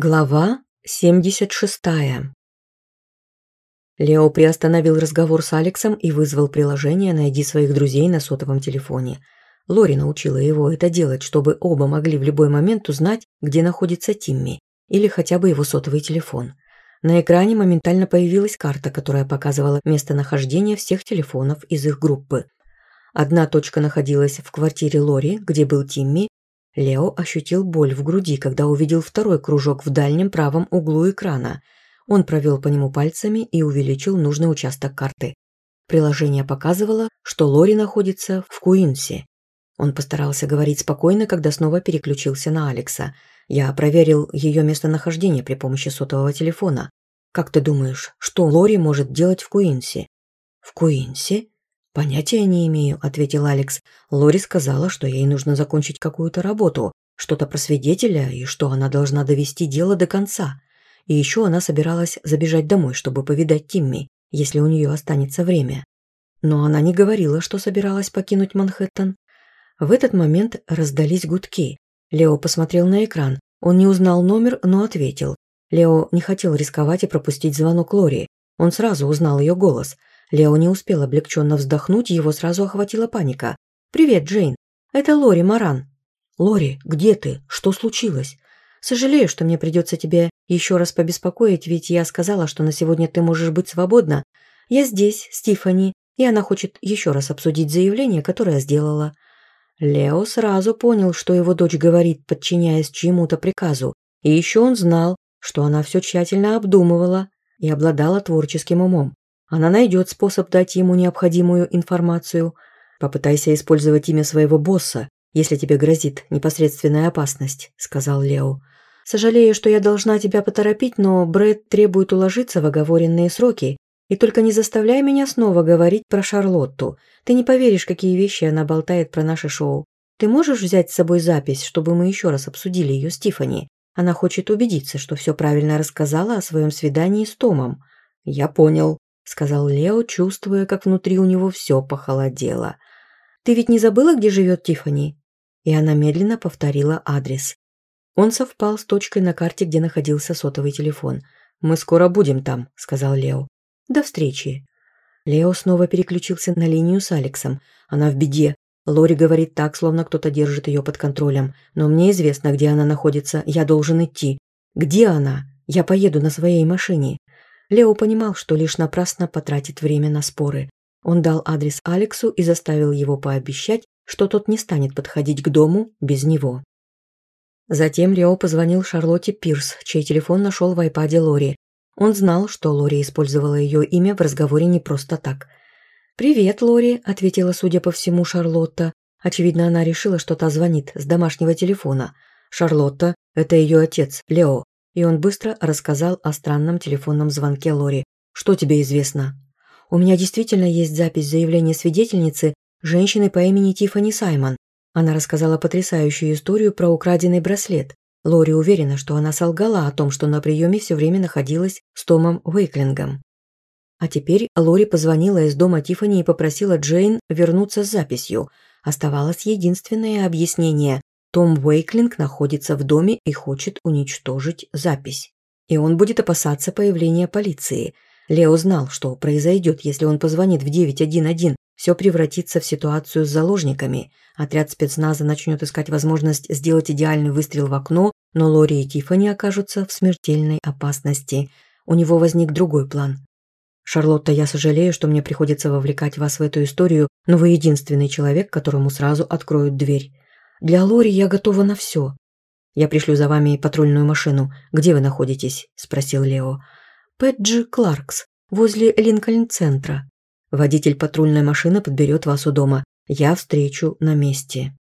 Глава 76. Лео приостановил разговор с Алексом и вызвал приложение «Найди своих друзей» на сотовом телефоне. Лори научила его это делать, чтобы оба могли в любой момент узнать, где находится Тимми, или хотя бы его сотовый телефон. На экране моментально появилась карта, которая показывала местонахождение всех телефонов из их группы. Одна точка находилась в квартире Лори, где был Тимми, Лео ощутил боль в груди, когда увидел второй кружок в дальнем правом углу экрана. Он провел по нему пальцами и увеличил нужный участок карты. Приложение показывало, что Лори находится в Куинсе. Он постарался говорить спокойно, когда снова переключился на Алекса. Я проверил ее местонахождение при помощи сотового телефона. «Как ты думаешь, что Лори может делать в Куинсе?» «В Куинсе?» «Понятия не имею», — ответил Алекс. Лори сказала, что ей нужно закончить какую-то работу, что-то про свидетеля и что она должна довести дело до конца. И еще она собиралась забежать домой, чтобы повидать Тимми, если у нее останется время. Но она не говорила, что собиралась покинуть Манхэттен. В этот момент раздались гудки. Лео посмотрел на экран. Он не узнал номер, но ответил. Лео не хотел рисковать и пропустить звонок Лори. Он сразу узнал ее голос – Лео не успел облегченно вздохнуть, его сразу охватила паника. «Привет, Джейн. Это Лори Маран». «Лори, где ты? Что случилось?» «Сожалею, что мне придется тебе еще раз побеспокоить, ведь я сказала, что на сегодня ты можешь быть свободна. Я здесь, с и она хочет еще раз обсудить заявление, которое сделала». Лео сразу понял, что его дочь говорит, подчиняясь чьему-то приказу, и еще он знал, что она все тщательно обдумывала и обладала творческим умом. Она найдет способ дать ему необходимую информацию. Попытайся использовать имя своего босса, если тебе грозит непосредственная опасность», – сказал Лео. «Сожалею, что я должна тебя поторопить, но Брэд требует уложиться в оговоренные сроки. И только не заставляй меня снова говорить про Шарлотту. Ты не поверишь, какие вещи она болтает про наше шоу. Ты можешь взять с собой запись, чтобы мы еще раз обсудили ее с Тиффани? Она хочет убедиться, что все правильно сказал Лео, чувствуя, как внутри у него все похолодело. «Ты ведь не забыла, где живет Тиффани?» И она медленно повторила адрес. Он совпал с точкой на карте, где находился сотовый телефон. «Мы скоро будем там», — сказал Лео. «До встречи». Лео снова переключился на линию с Алексом. Она в беде. Лори говорит так, словно кто-то держит ее под контролем. «Но мне известно, где она находится. Я должен идти». «Где она? Я поеду на своей машине». Лео понимал, что лишь напрасно потратит время на споры. Он дал адрес Алексу и заставил его пообещать, что тот не станет подходить к дому без него. Затем Лео позвонил Шарлотте Пирс, чей телефон нашел в айпаде Лори. Он знал, что Лори использовала ее имя в разговоре не просто так. «Привет, Лори», – ответила, судя по всему, Шарлотта. Очевидно, она решила, что та звонит с домашнего телефона. «Шарлотта, это ее отец, Лео. И он быстро рассказал о странном телефонном звонке Лори. «Что тебе известно?» «У меня действительно есть запись заявления свидетельницы женщины по имени Тиффани Саймон. Она рассказала потрясающую историю про украденный браслет. Лори уверена, что она солгала о том, что на приеме все время находилась с Томом Уэйклингом. А теперь Лори позвонила из дома Тиффани и попросила Джейн вернуться с записью. Оставалось единственное объяснение. Том Уэйклинг находится в доме и хочет уничтожить запись. И он будет опасаться появления полиции. Лео знал, что произойдет, если он позвонит в 911. Все превратится в ситуацию с заложниками. Отряд спецназа начнет искать возможность сделать идеальный выстрел в окно, но Лори и Тиффани окажутся в смертельной опасности. У него возник другой план. «Шарлотта, я сожалею, что мне приходится вовлекать вас в эту историю, но вы единственный человек, которому сразу откроют дверь. Для Лори я готова на все. Я пришлю за вами патрульную машину. Где вы находитесь? Спросил Лео. Пэджи Кларкс, возле Линкольн-центра. Водитель патрульной машины подберет вас у дома. Я встречу на месте.